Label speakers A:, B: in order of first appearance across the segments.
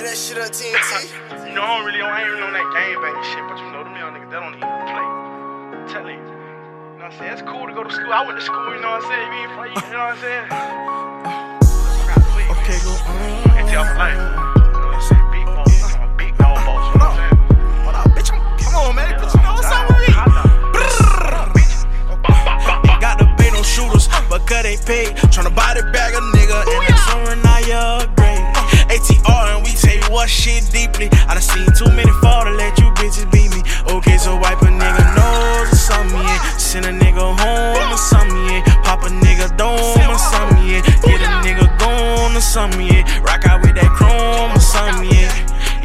A: Hey, that shit up, TNT.
B: you know, I don't really, I ain't really on that game banging shit, but you know, them young niggas, they don't even play. I'm you. You know what I'm saying? It's cool to go to school. I went to school, you know what I'm saying? You fight, you know what I'm saying?
A: Okay, go on.
B: And tell me, like, you know what I'm saying? Big boss. I'm a big dog boss, you know what I'm saying?
A: On, come on, man. Bitch, you know what's up with me?
C: Ain't got to pay no shooters, but cut ain't paid. Tryna buy the bag Rock out with that chrome or something, yeah.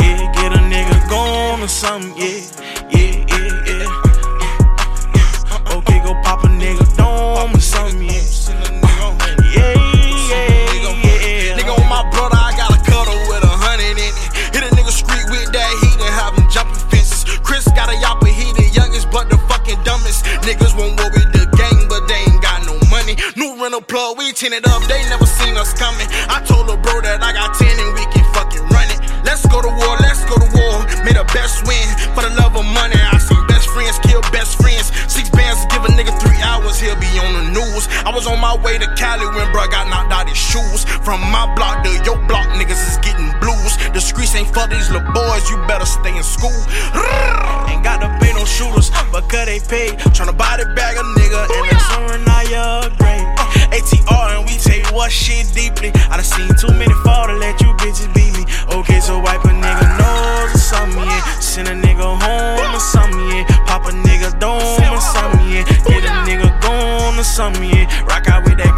C: Yeah, get a nigga gone or something, yeah. Yeah,
A: plug, we tinted up, they never seen us coming. I told a bro that I got 10 and we can fucking run it. Let's go to war, let's go to war. May the best win. For the love of money, I seen best friends kill best friends. Six bands give a nigga three hours, he'll be on the news. I was on my way to Cali when bruh got knocked out his shoes. From my block to your block, niggas is getting blues. The streets ain't for these little boys, you better stay in school.
C: Ain't got to pay no shooters, but cut they paid. Tryna buy the bag a nigga, shit deeply. I done seen too many fall to let you bitches beat me. Okay, so wipe a nigga nose or something, yeah. Send a nigga home or something, yeah. Pop a nigga dome or something, yeah. Get a nigga gone or something, yeah. Rock out with that